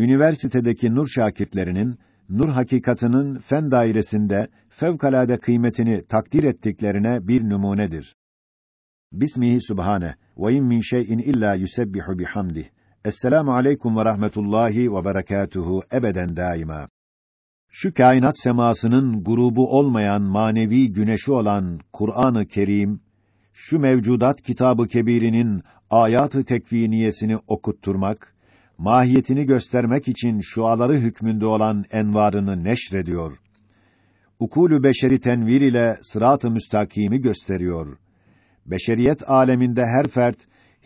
üniversitedeki nur şakirtlerinin nur hakikatının fen dairesinde fevkalade kıymetini takdir ettiklerine bir numunedir. Bismihi subhane ve in min şey'in illa yusebbihu bihamdih. Esselamu aleyküm ve rahmetullahi ve berekatuhu ebeden daima. Şu kainat semasının grubu olmayan manevi güneşi olan Kur'an-ı Kerim, şu mevcudat kitabı kebirinin ayat-ı tekviniyesini okutturmak, mahiyetini göstermek için şuaları hükmünde olan envarını neşrediyor. Ukulü beşeri tenvir ile sırat-ı müstakimi gösteriyor. Beşeriyet aleminde her fert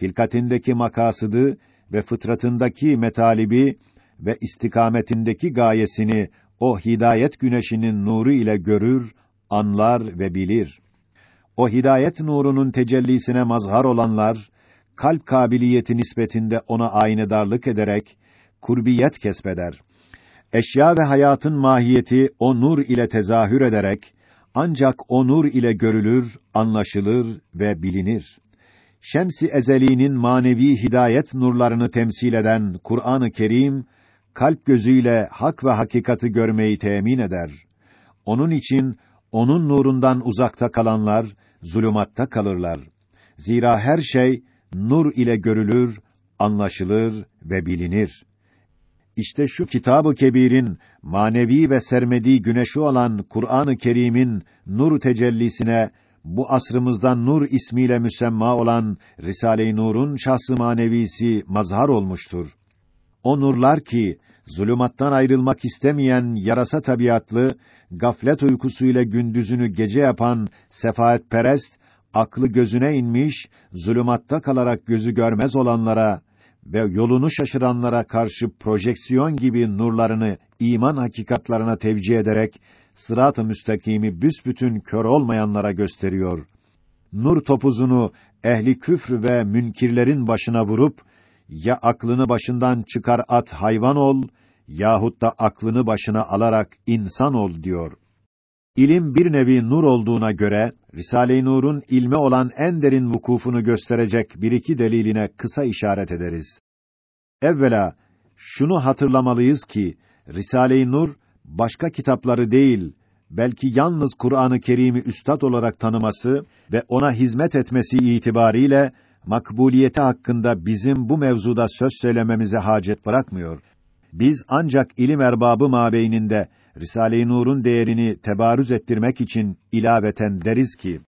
hilkatindeki makasıdı ve fıtratındaki metalibi ve istikametindeki gayesini o hidayet güneşinin nuru ile görür, anlar ve bilir. O hidayet nurunun tecellisine mazhar olanlar kalp kabiliyeti nispetinde ona aynı darlık ederek kurbiyet kesbeder. Eşya ve hayatın mahiyeti o nur ile tezahür ederek ancak o nur ile görülür, anlaşılır ve bilinir. Şems-i manevi hidayet nurlarını temsil eden Kur'an-ı Kerim kalp gözüyle hak ve hakikati görmeyi temin eder. Onun için onun nurundan uzakta kalanlar zulümatta kalırlar. Zira her şey nur ile görülür, anlaşılır ve bilinir. İşte şu kitabı kebirin manevi ve sermedi güneşi olan Kur'an-ı Kerim'in nur tecellisine bu asrımızdan Nur ismiyle müsemma olan Risale-i Nur'un şahsı manevisi mazhar olmuştur. O nurlar ki zulümattan ayrılmak istemeyen yarasa tabiatlı, gaflet uykusuyla gündüzünü gece yapan sefaetperest, aklı gözüne inmiş, zulümatta kalarak gözü görmez olanlara ve yolunu şaşıranlara karşı projeksiyon gibi nurlarını iman hakikatlarına tevcih ederek sırat-ı müstakimi büsbütün kör olmayanlara gösteriyor. Nur topuzunu ehli küfr ve münkirlerin başına vurup ya aklını başından çıkar at hayvan ol yahut da aklını başına alarak insan ol diyor. İlim bir nevi nur olduğuna göre Risale-i Nur'un ilme olan en derin vukufunu gösterecek bir iki deliline kısa işaret ederiz. Evvela şunu hatırlamalıyız ki Risale-i Nur başka kitapları değil, belki yalnız Kur'an-ı Kerim'i üstad olarak tanıması ve ona hizmet etmesi itibariyle makbuliyeti hakkında bizim bu mevzuda söz söylememize hacet bırakmıyor. Biz ancak ilim erbabı mabeyninde Risale-i Nur'un değerini tebarüz ettirmek için ilaveten deriz ki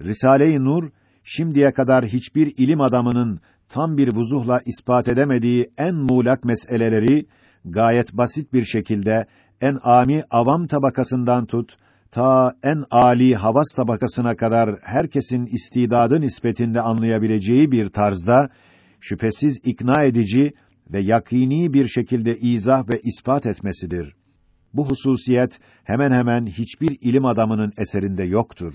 Risale-i Nur şimdiye kadar hiçbir ilim adamının tam bir vuzuhla ispat edemediği en muğlak meseleleri gayet basit bir şekilde en ami avam tabakasından tut ta en âli havas tabakasına kadar herkesin istidadı nispetinde anlayabileceği bir tarzda şüphesiz ikna edici ve yakini bir şekilde izah ve ispat etmesidir. Bu hususiyet hemen hemen hiçbir ilim adamının eserinde yoktur.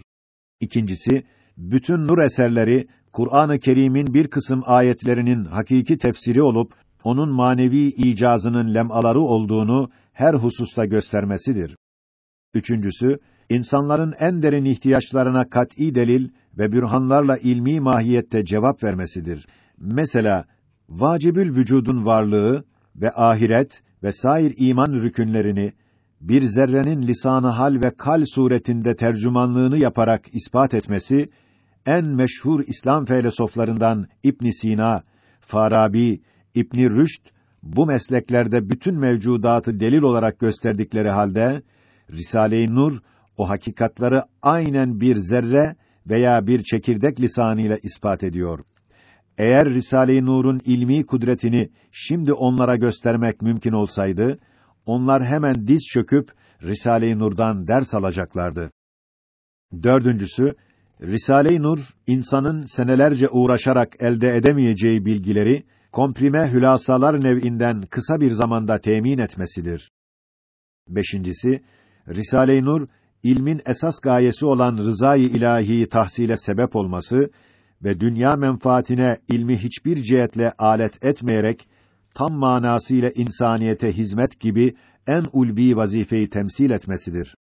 İkincisi, bütün nur eserleri Kur'an-ı Kerim'in bir kısım ayetlerinin hakiki tefsiri olup onun manevi icazının lemaları olduğunu her hususta göstermesidir. Üçüncüsü, insanların en derin ihtiyaçlarına kat'î delil ve bürhanlarla ilmi mahiyette cevap vermesidir. Mesela vacibül vücudun varlığı ve ahiret ve sair iman rükünlerini bir zerrenin lisanı hal ve kal suretinde tercümanlığını yaparak ispat etmesi en meşhur İslam filozoflarından İbn Sina, Farabi, İbn Rüşd bu mesleklerde bütün mevcudatı delil olarak gösterdikleri halde Risale-i Nur o hakikatları aynen bir zerre veya bir çekirdek lisanıyla ispat ediyor. Eğer Risale-i Nur'un ilmi kudretini şimdi onlara göstermek mümkün olsaydı, onlar hemen diz çöküp Risale-i Nur'dan ders alacaklardı. Dördüncüsü, Risale-i Nur insanın senelerce uğraşarak elde edemeyeceği bilgileri komprime hülasalar nev'inden kısa bir zamanda temin etmesidir. Beşincisi, Risale-i Nur ilmin esas gayesi olan rızayı ilahiyi tahsile sebep olması ve dünya menfaatine ilmi hiçbir cihetle alet etmeyerek tam manasıyla insaniyete hizmet gibi en ulvi vazifeyi temsil etmesidir.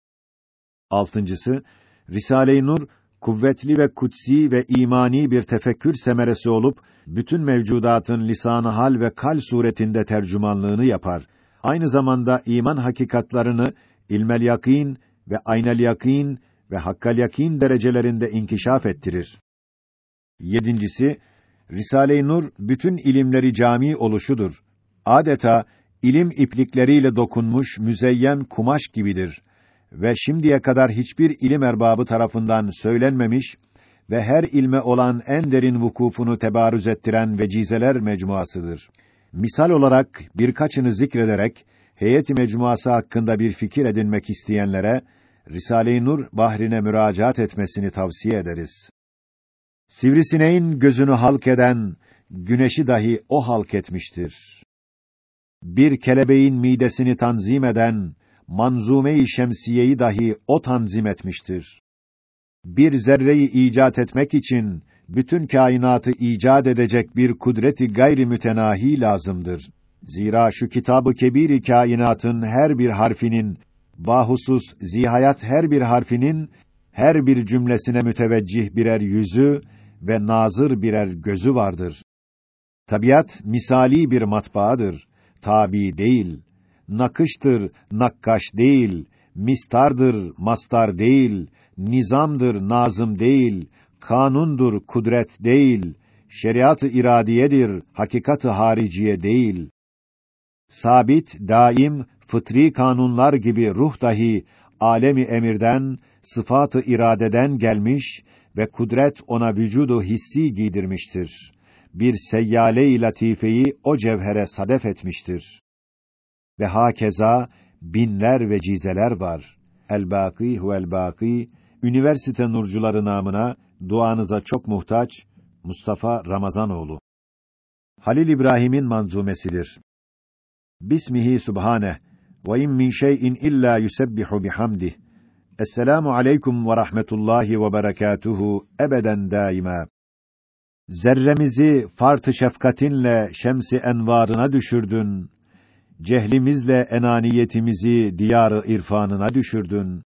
Altıncısı, Risale-i Nur kuvvetli ve kutsi ve imani bir tefekkür semeresi olup bütün mevcudatın lisanı hal ve kal suretinde tercümanlığını yapar. Aynı zamanda iman hakikatlarını ilmel yakin ve aynel yakin ve hakkal yakin derecelerinde inkişaf ettirir. Yedincisi, Risale-i Nur bütün ilimleri cami oluşudur. Adeta ilim iplikleriyle dokunmuş müzeyyen kumaş gibidir ve şimdiye kadar hiçbir ilim erbabı tarafından söylenmemiş ve her ilme olan en derin vukufunu tebarüz ettiren vecizeler mecmuasıdır. Misal olarak birkaçını zikrederek heyet-i mecmuası hakkında bir fikir edinmek isteyenlere Risale-i Nur bahrine müracaat etmesini tavsiye ederiz. Sivrisineğin gözünü halk eden güneşi dahi o halk etmiştir. Bir kelebeğin midesini tanzim eden manzume-i şemsiyeyi dahi o tanzim etmiştir. Bir zerreyi icat etmek için bütün kainatı icat edecek bir kudreti gayri mütenahi lazımdır. Zira şu kitabı kebiri kainatın her bir harfinin bahusus zihayat her bir harfinin her bir cümlesine müteveccih birer yüzü ve nazır birer gözü vardır. Tabiat misali bir matbaadır, tabi değil. Nakıştır, nakkaş değil. Mistardır, mastar değil. Nizamdır, nazım değil. Kanundur, kudret değil. Şeriat-ı iradiyedir, hakikat-ı hariciye değil. Sabit, daim, fıtri kanunlar gibi ruh dahi alemi emirden, sıfatı iradeden gelmiş ve kudret ona vücudu hissi giydirmiştir. Bir seyyale-i latifeyi o cevhere sadef etmiştir. Ve hakeza binler ve cizeler var. El-Bâkî huvel-Bâkî, üniversite nurcuları namına duanıza çok muhtaç Mustafa Ramazanoğlu. Halil İbrahim'in manzumesidir. Bismihi subhane ve in min şey'in illa yusebbihu bihamdih. Esselamu aleyküm ve rahmetullahi ve berekatuhu ebeden daima. Zerremizi fart-ı şefkatinle şems-i envarına düşürdün. Cehlimizle enaniyetimizi diyar-ı irfanına düşürdün.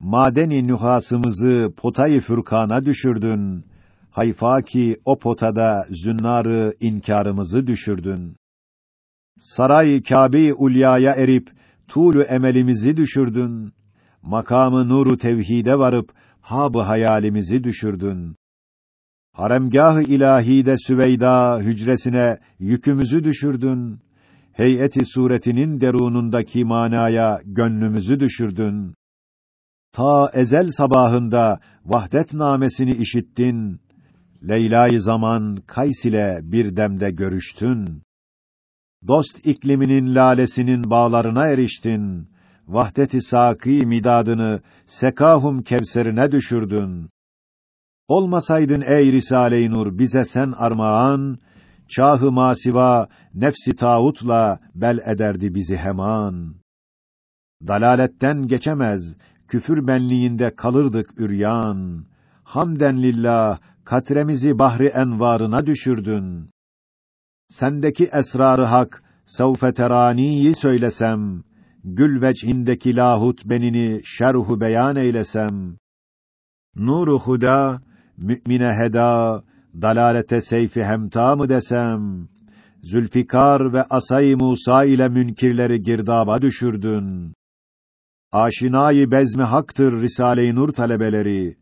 Madeni nühasımızı potayı fürkana düşürdün. Hayfa ki o potada zünnarı inkarımızı düşürdün. Saray Kâbe-i Ulya'ya erip tuğlu emelimizi düşürdün. Makamı nuru tevhide varıp hab hayalimizi düşürdün. Haremgâh-ı ilahide Süveyda hücresine yükümüzü düşürdün. Heyeti suretinin derunundaki manaya gönlümüzü düşürdün. Ta ezel sabahında vahdet namesini işittin. Leyla-i zaman Kays ile bir demde görüştün. Dost ikliminin lalesinin bağlarına eriştin. Vahdet-i sâkî midadını sekahum kevserine düşürdün. Olmasaydın ey Risale-i Nur bize sen armağan, çahı masiva nefsi tağutla bel ederdi bizi heman. Dalaletten geçemez, küfür benliğinde kalırdık üryan. Hamden lillah, katremizi bahri envarına düşürdün. Sendeki esrarı hak, sevfe teraniyi söylesem, gül vechindeki lahut benini şerhu beyan eylesem, nuru huda, mümine heda, dalalete seyfi hemta mı desem, Zülfikar ve Asay Musa ile münkirleri girdaba düşürdün. Aşinayı bezmi haktır Risale-i Nur talebeleri.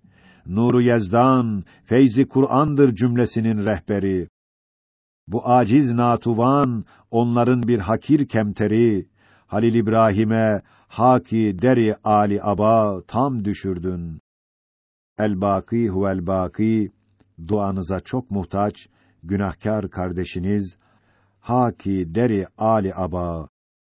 Nuru Yezdan, feyzi Kur'an'dır cümlesinin rehberi. Bu aciz natuvan onların bir hakir kemteri. Halil İbrahim'e haki deri ali aba tam düşürdün. El baki huvel baki duanıza çok muhtaç günahkar kardeşiniz haki deri ali aba